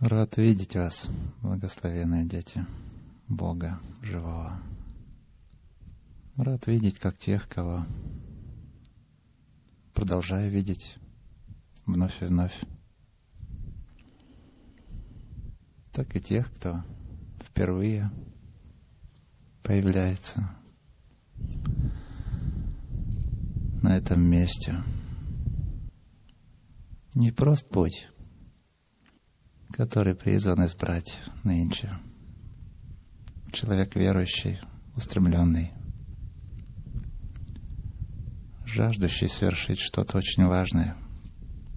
Рад видеть вас, благословенные дети Бога живого. Рад видеть как тех, кого продолжаю видеть вновь и вновь, так и тех, кто впервые появляется на этом месте. Не прост путь, который призван избрать нынче. Человек верующий, устремленный, жаждущий совершить что-то очень важное,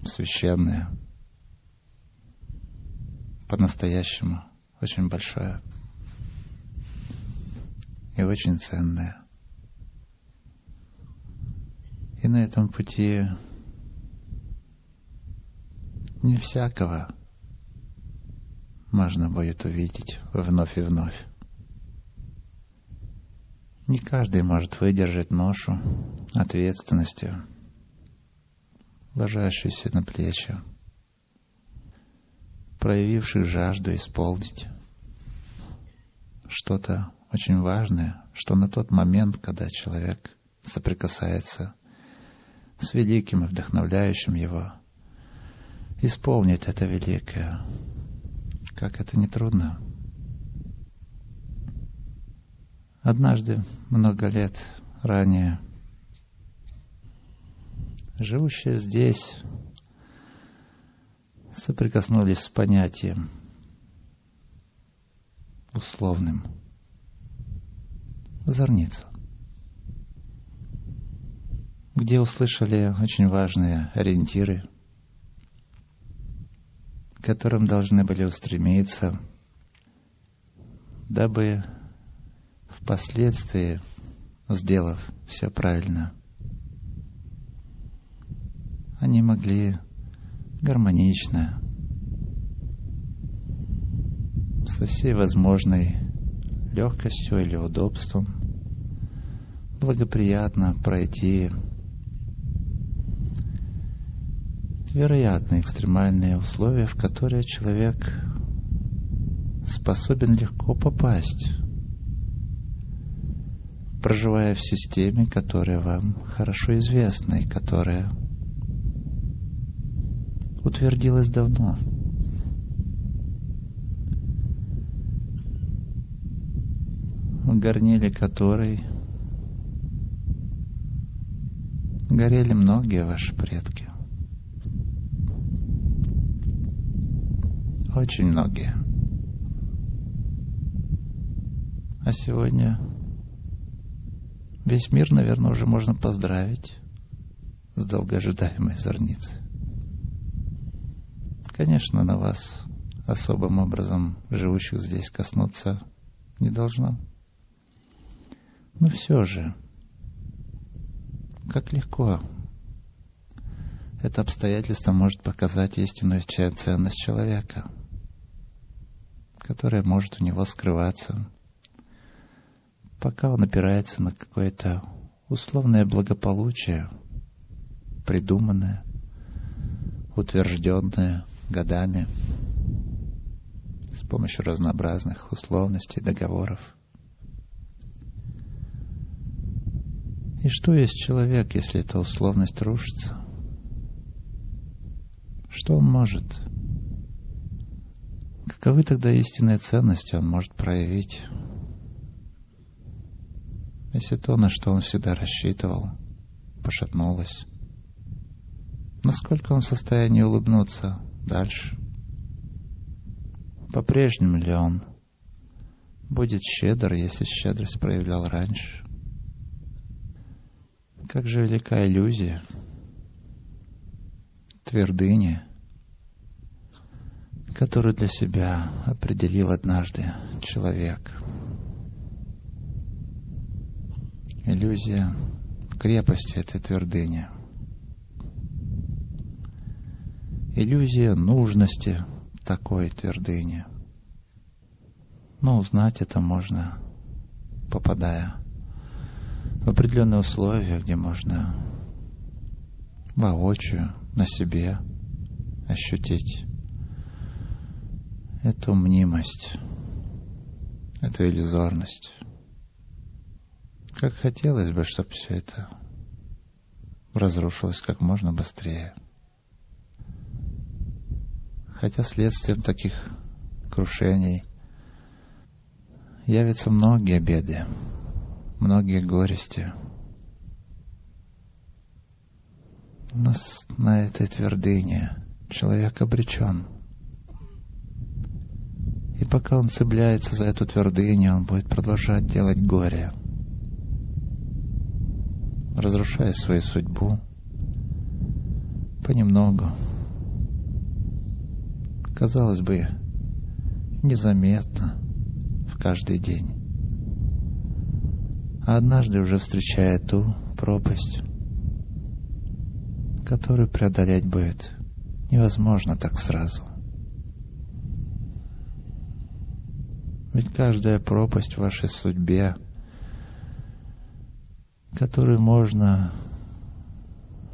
священное, по-настоящему очень большое и очень ценное. И на этом пути не всякого можно будет увидеть вновь и вновь. Не каждый может выдержать ношу ответственности, ложащуюся на плечи, проявивших жажду исполнить что-то очень важное, что на тот момент, когда человек соприкасается с великим и вдохновляющим его, исполнит это великое. Как это не трудно. Однажды, много лет ранее, живущие здесь соприкоснулись с понятием условным. Зорница где услышали очень важные ориентиры, которым должны были устремиться, дабы впоследствии, сделав все правильно, они могли гармонично, со всей возможной легкостью или удобством, благоприятно пройти вероятны экстремальные условия, в которые человек способен легко попасть, проживая в системе, которая вам хорошо известна и которая утвердилась давно. В горниле которой горели многие ваши предки. Очень многие. А сегодня весь мир, наверное, уже можно поздравить с долгоожидаемой зорницей. Конечно, на вас особым образом живущих здесь коснуться не должно. Но все же, как легко это обстоятельство может показать истинную ценность человека – которая может у него скрываться, пока он опирается на какое-то условное благополучие, придуманное, утвержденное годами с помощью разнообразных условностей, договоров. И что есть человек, если эта условность рушится? Что он может? Каковы тогда истинные ценности он может проявить? Если то, на что он всегда рассчитывал, пошатнулось, насколько он в состоянии улыбнуться дальше? По-прежнему ли он будет щедр, если щедрость проявлял раньше? Как же велика иллюзия, твердыня — которую для себя определил однажды человек. Иллюзия крепости этой твердыни. Иллюзия нужности такой твердыни. Но узнать это можно, попадая в определенные условия, где можно воочию на себе ощутить эту мнимость, эту иллюзорность. Как хотелось бы, чтобы все это разрушилось как можно быстрее. Хотя следствием таких крушений явятся многие беды, многие горести. Но на этой твердыне человек обречен. Пока он цепляется за эту твердыню, он будет продолжать делать горе, разрушая свою судьбу понемногу. Казалось бы, незаметно, в каждый день. А однажды уже встречая ту пропасть, которую преодолеть будет невозможно так сразу. Ведь каждая пропасть в вашей судьбе, которую можно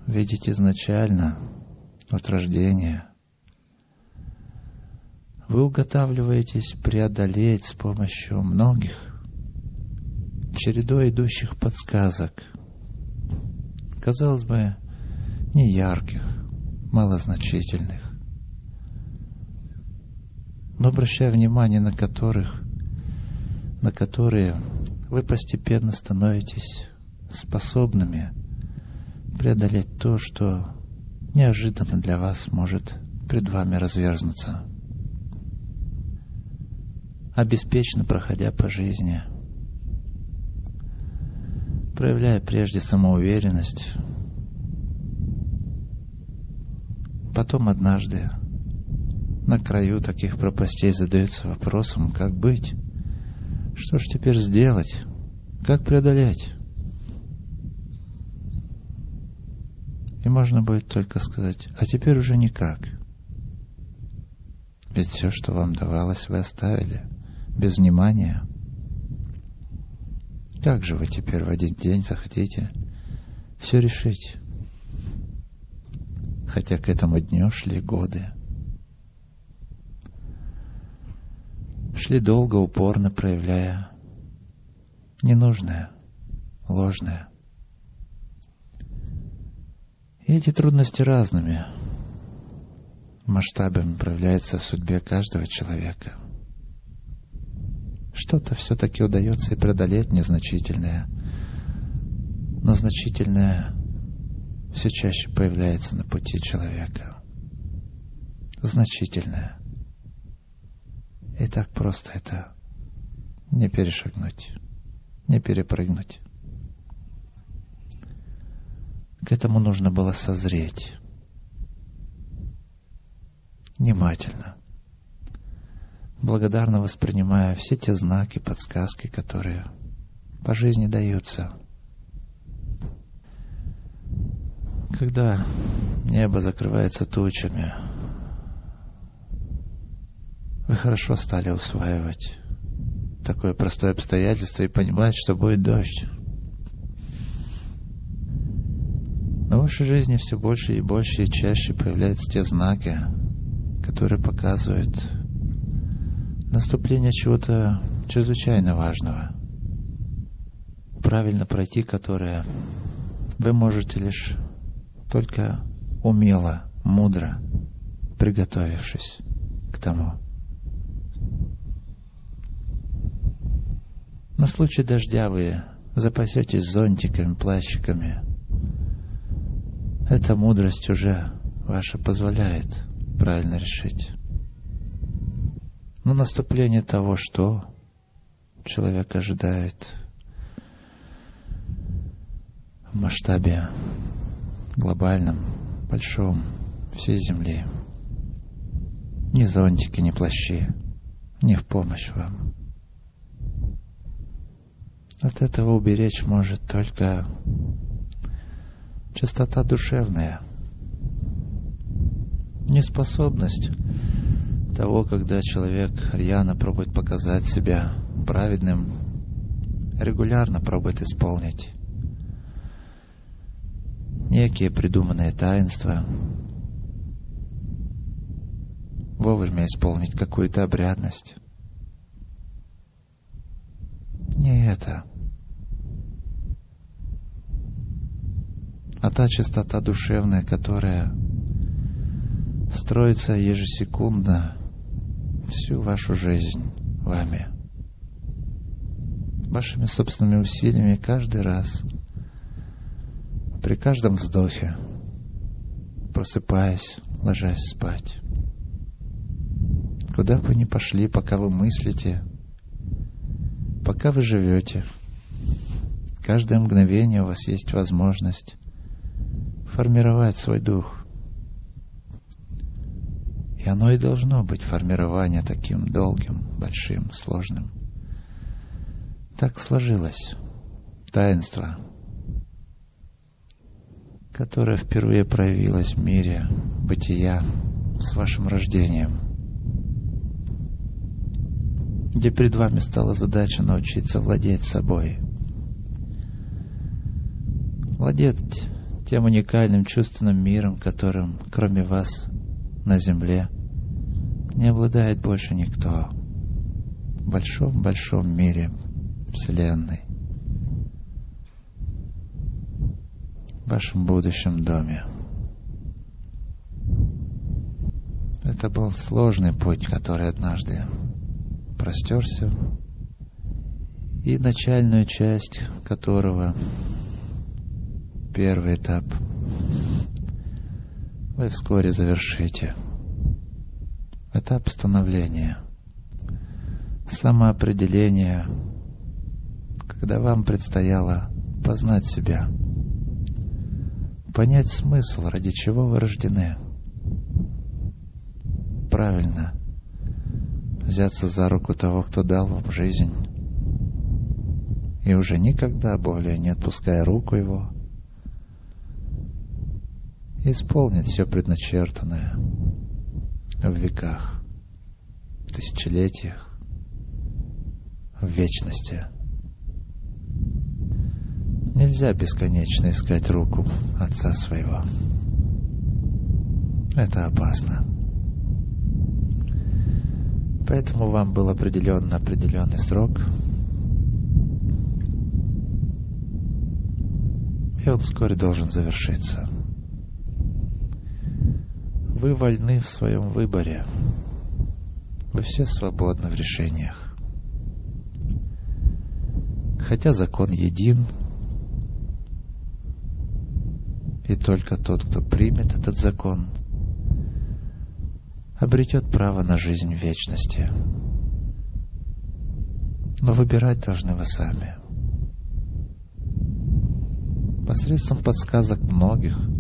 видеть изначально, от рождения, вы уготавливаетесь преодолеть с помощью многих чередой идущих подсказок. Казалось бы, не ярких, малозначительных, но обращая внимание на которых, на которые вы постепенно становитесь способными преодолеть то, что неожиданно для вас может пред вами разверзнуться. Обеспечно проходя по жизни, проявляя прежде самоуверенность, Потом однажды на краю таких пропастей задается вопросом, как быть? Что ж теперь сделать? Как преодолеть? И можно будет только сказать, а теперь уже никак. Ведь все, что вам давалось, вы оставили без внимания. Как же вы теперь в один день захотите все решить? хотя к этому дню шли годы. Шли долго, упорно проявляя ненужное, ложное. И эти трудности разными масштабами проявляются в судьбе каждого человека. Что-то все-таки удается и преодолеть незначительное, но значительное все чаще появляется на пути человека. Значительное. И так просто это не перешагнуть, не перепрыгнуть. К этому нужно было созреть. Внимательно. Благодарно воспринимая все те знаки, подсказки, которые по жизни даются – когда небо закрывается тучами, вы хорошо стали усваивать такое простое обстоятельство и понимать, что будет дождь. Но в вашей жизни все больше и больше и чаще появляются те знаки, которые показывают наступление чего-то чрезвычайно важного, правильно пройти которое вы можете лишь только умело, мудро, приготовившись к тому. На случай дождя вы запасетесь зонтиками, плащиками. Эта мудрость уже ваша позволяет правильно решить. Но наступление того, что человек ожидает в масштабе глобальном, большом, всей Земли. Ни зонтики, ни плащи, не в помощь вам. От этого уберечь может только чистота душевная, неспособность того, когда человек рьяно пробует показать себя праведным, регулярно пробует исполнить некие придуманные таинства, вовремя исполнить какую-то обрядность. Не это. А та чистота душевная, которая строится ежесекундно всю вашу жизнь вами, вашими собственными усилиями каждый раз, при каждом вздохе, просыпаясь, ложась спать. Куда бы вы ни пошли, пока вы мыслите, пока вы живете, каждое мгновение у вас есть возможность формировать свой дух. И оно и должно быть формирование таким долгим, большим, сложным. Так сложилось таинство, которое впервые проявилось в мире бытия с вашим рождением, где перед вами стала задача научиться владеть собой, владеть тем уникальным чувственным миром, которым, кроме вас, на Земле, не обладает больше никто. В большом-большом мире Вселенной, в вашем будущем доме. Это был сложный путь, который однажды простерся, и начальную часть которого первый этап вы вскоре завершите. Этап становления, самоопределения, когда вам предстояло познать себя, понять смысл, ради чего вы рождены. Правильно взяться за руку того, кто дал вам жизнь, и уже никогда более не отпуская руку его, исполнит все предначертанное в веках, тысячелетиях, в вечности. Нельзя бесконечно искать руку отца своего. Это опасно. Поэтому вам был определен определенный срок, и он вскоре должен завершиться. Вы вольны в своем выборе. Вы все свободны в решениях. Хотя закон един, и только тот, кто примет этот закон, обретет право на жизнь в вечности. Но выбирать должны вы сами. Посредством подсказок многих –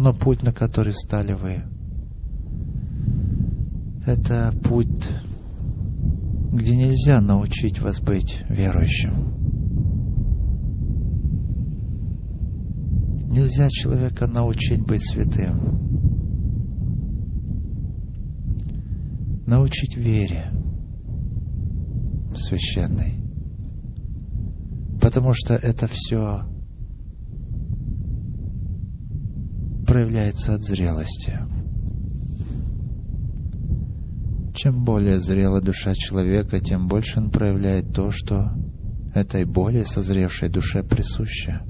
но путь, на который стали вы, это путь, где нельзя научить вас быть верующим. Нельзя человека научить быть святым. Научить вере священной. Потому что это все проявляется от зрелости. Чем более зрела душа человека, тем больше он проявляет то, что этой более созревшей душе присуще.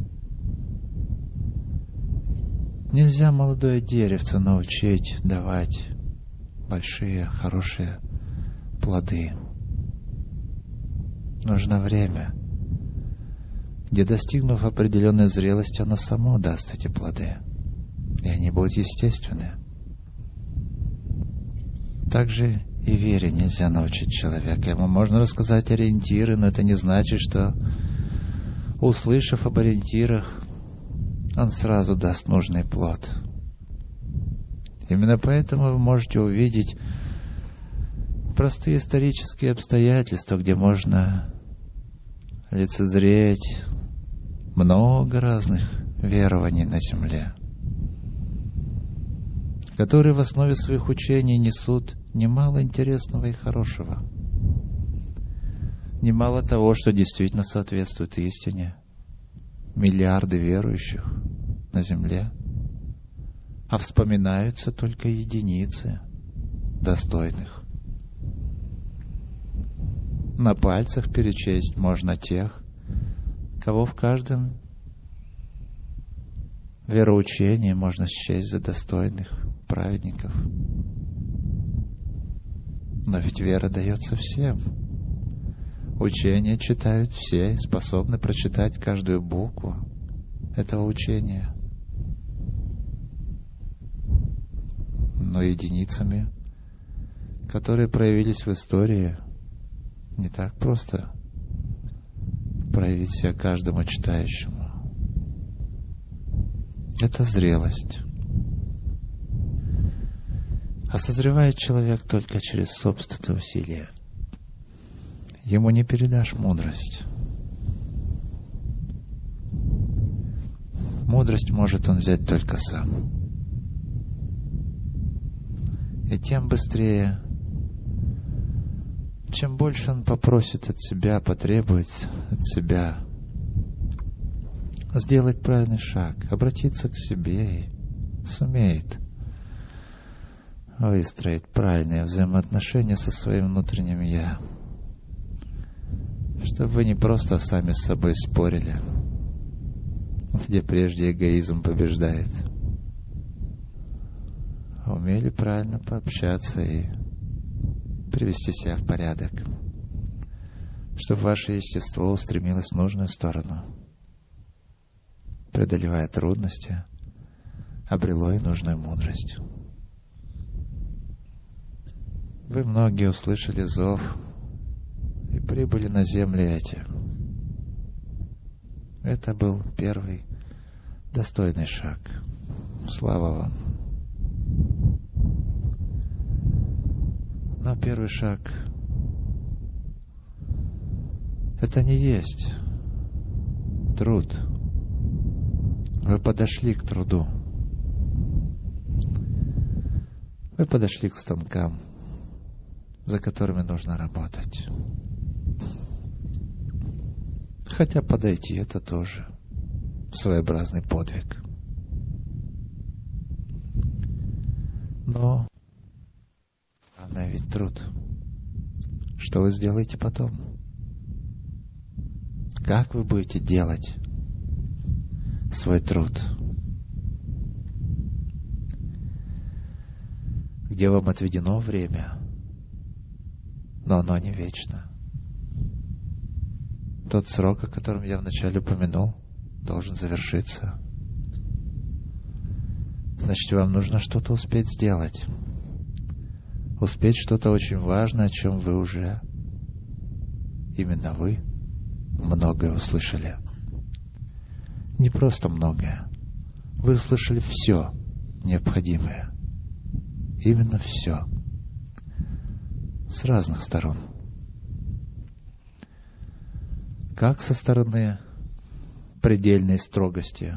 Нельзя молодое деревце научить давать большие, хорошие плоды. Нужно время, где, достигнув определенной зрелости, оно само даст эти плоды и они будут естественны. Также и вере нельзя научить человека. Ему можно рассказать ориентиры, но это не значит, что, услышав об ориентирах, он сразу даст нужный плод. Именно поэтому вы можете увидеть простые исторические обстоятельства, где можно лицезреть много разных верований на земле которые в основе своих учений несут немало интересного и хорошего. Немало того, что действительно соответствует истине. Миллиарды верующих на земле. а вспоминаются только единицы достойных. На пальцах перечесть можно тех, кого в каждом вероучении можно счесть за достойных праведников. Но ведь вера дается всем. Учение читают все способны прочитать каждую букву этого учения. Но единицами, которые проявились в истории, не так просто проявить себя каждому читающему. Это зрелость. А созревает человек только через собственные усилия. Ему не передашь мудрость. Мудрость может он взять только сам. И тем быстрее, чем больше он попросит от себя, потребует от себя, сделать правильный шаг, обратиться к себе и сумеет – выстроить правильные взаимоотношения со своим внутренним «я». Чтобы вы не просто сами с собой спорили, где прежде эгоизм побеждает, а умели правильно пообщаться и привести себя в порядок, чтобы ваше естество устремилось в нужную сторону, преодолевая трудности, обрело и нужную мудрость. Вы многие услышали зов и прибыли на земли эти. Это был первый достойный шаг. Слава вам. Но первый шаг — это не есть труд. Вы подошли к труду. Вы подошли к станкам за которыми нужно работать. Хотя подойти это тоже своеобразный подвиг. Но главное ведь труд. Что вы сделаете потом? Как вы будете делать свой труд? Где вам отведено время? но оно не вечно. Тот срок, о котором я вначале упомянул, должен завершиться. Значит, вам нужно что-то успеть сделать. Успеть что-то очень важное, о чем вы уже, именно вы, многое услышали. Не просто многое. Вы услышали все необходимое. Именно все с разных сторон. Как со стороны предельной строгости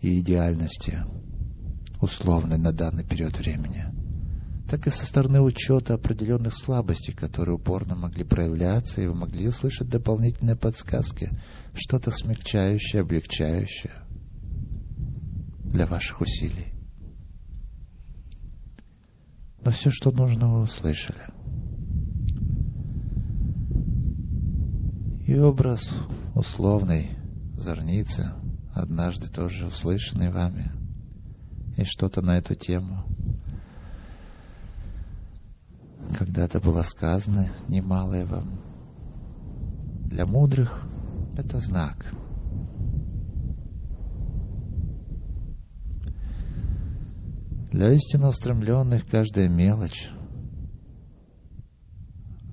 и идеальности, условной на данный период времени, так и со стороны учета определенных слабостей, которые упорно могли проявляться, и вы могли услышать дополнительные подсказки, что-то смягчающее, облегчающее для ваших усилий. Но все, что нужно, вы услышали. И образ условной зорницы, однажды тоже услышанный вами, и что-то на эту тему. Когда-то было сказано немалое вам. Для мудрых это знак — Для истинно устремленных каждая мелочь,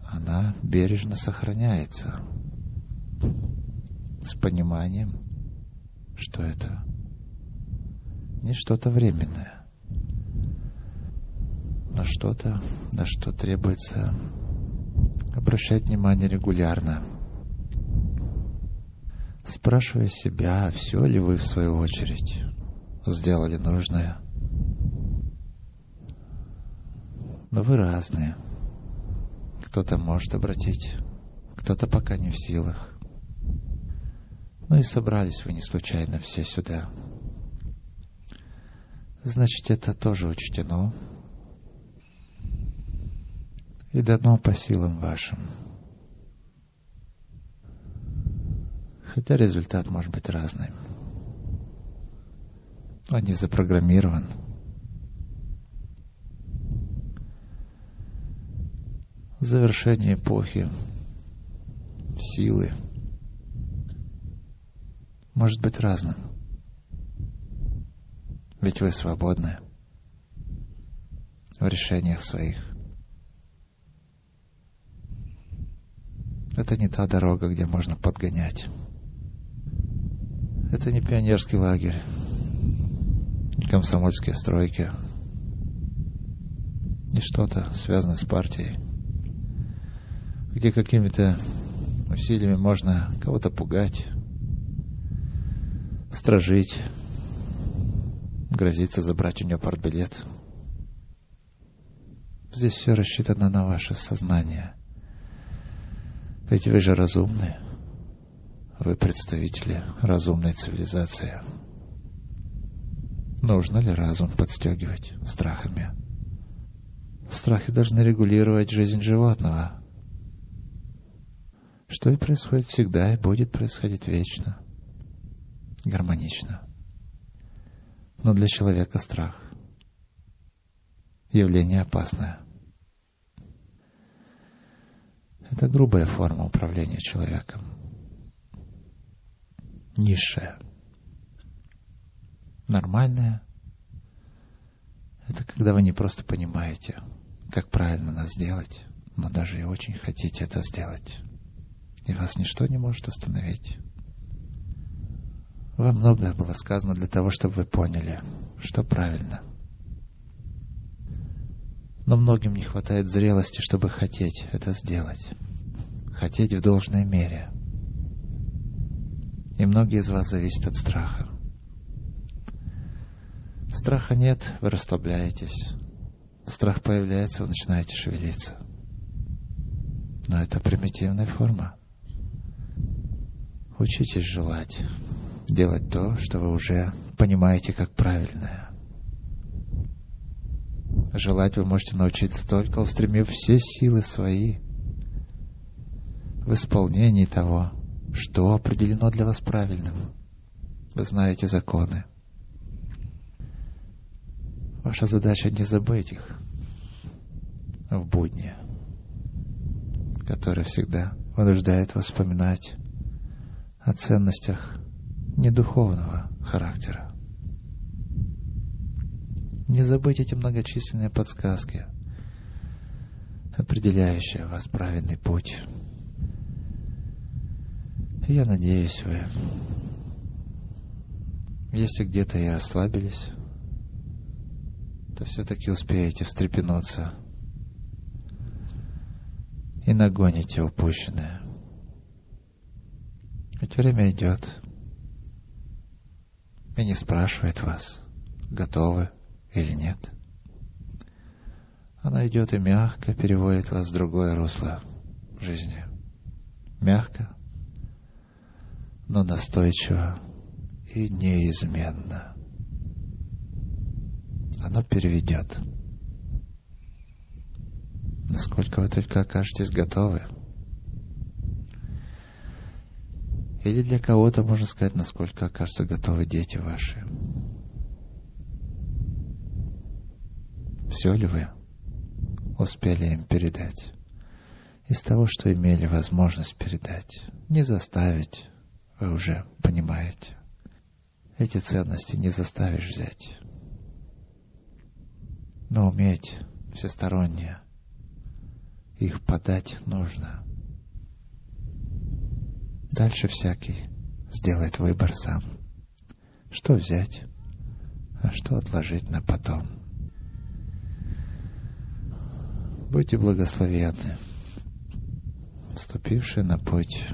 она бережно сохраняется с пониманием, что это не что-то временное, но что-то, на что требуется обращать внимание регулярно, спрашивая себя, все ли вы в свою очередь сделали нужное – Но вы разные. Кто-то может обратить, кто-то пока не в силах. Ну и собрались вы не случайно все сюда. значит это тоже учтено и дано по силам вашим. Хотя результат может быть разный. Он не запрограммирован. Завершение эпохи силы может быть разным. Ведь вы свободны в решениях своих. Это не та дорога, где можно подгонять. Это не пионерский лагерь, не комсомольские стройки, не что-то связанное с партией, где какими-то усилиями можно кого-то пугать, стражить, грозиться забрать у нее портбилет. Здесь все рассчитано на ваше сознание. Ведь вы же разумные. Вы представители разумной цивилизации. Нужно ли разум подстегивать страхами? Страхи должны регулировать жизнь животного. Что и происходит всегда и будет происходить вечно. Гармонично. Но для человека страх. Явление опасное. Это грубая форма управления человеком. Низшая. Нормальная — это когда вы не просто понимаете, как правильно нас сделать, но даже и очень хотите это сделать. И вас ничто не может остановить. Вам многое было сказано для того, чтобы вы поняли, что правильно. Но многим не хватает зрелости, чтобы хотеть это сделать. Хотеть в должной мере. И многие из вас зависят от страха. Страха нет, вы расслабляетесь. Страх появляется, вы начинаете шевелиться. Но это примитивная форма. Учитесь желать делать то, что вы уже понимаете как правильное. Желать вы можете научиться только устремив все силы свои в исполнении того, что определено для вас правильным. Вы знаете законы. Ваша задача не забыть их в будни, которые всегда вынуждают вас вспоминать о ценностях не духовного характера. Не забыть эти многочисленные подсказки, определяющие вас правильный путь. Я надеюсь, вы, если где-то и расслабились, то все-таки успеете встрепенуться и нагоните упущенное. Ведь время идет и не спрашивает вас, готовы или нет. Она идет и мягко переводит вас в другое русло жизни. Мягко, но настойчиво и неизменно. Оно переведет. Насколько вы только окажетесь готовы — Или для кого-то можно сказать, насколько окажутся готовы дети ваши. Все ли вы успели им передать? Из того, что имели возможность передать. Не заставить, вы уже понимаете. Эти ценности не заставишь взять. Но уметь всесторонне их подать нужно. Дальше всякий сделает выбор сам. Что взять, а что отложить на потом. Будьте благословенны, вступившие на путь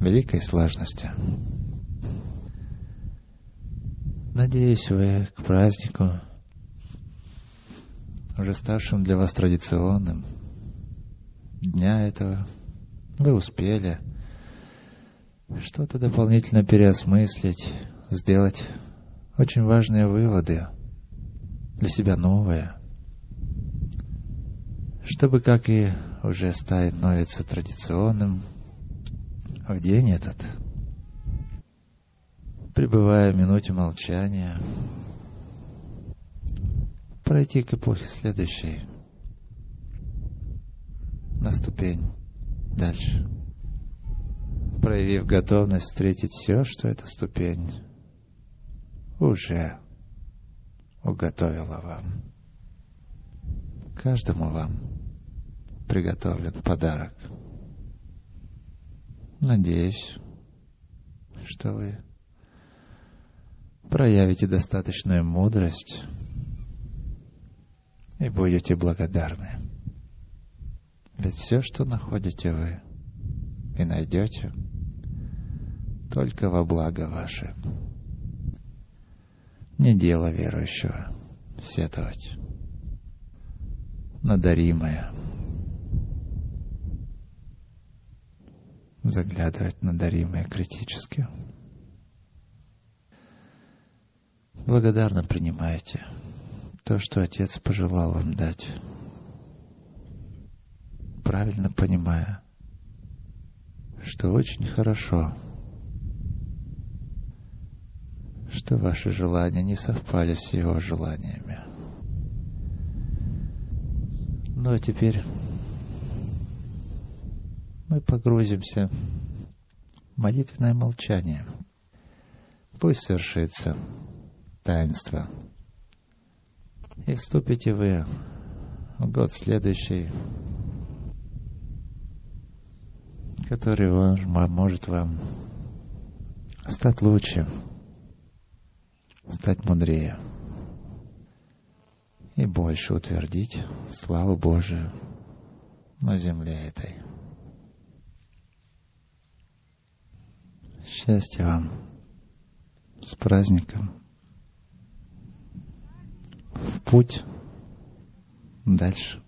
великой сложности. Надеюсь, вы к празднику, уже ставшим для вас традиционным, дня этого, вы успели – что-то дополнительно переосмыслить, сделать. Очень важные выводы для себя новое, чтобы, как и уже становится традиционным, в день этот, пребывая в минуте молчания, пройти к эпохе следующей, на ступень дальше, проявив готовность встретить все, что эта ступень уже уготовила вам. Каждому вам приготовлен подарок. Надеюсь, что вы проявите достаточную мудрость и будете благодарны. Ведь все, что находите вы и найдете, только во благо ваше. Не дело верующего сетовать на заглядывать на критически. Благодарно принимайте то, что Отец пожелал вам дать, правильно понимая, что очень хорошо, что ваши желания не совпали с его желаниями. Ну а теперь мы погрузимся в молитвенное молчание. Пусть совершится таинство. И вступите вы в год следующий, который может вам стать лучше, стать мудрее и больше утвердить славу Божию на земле этой. Счастья вам с праздником в путь дальше.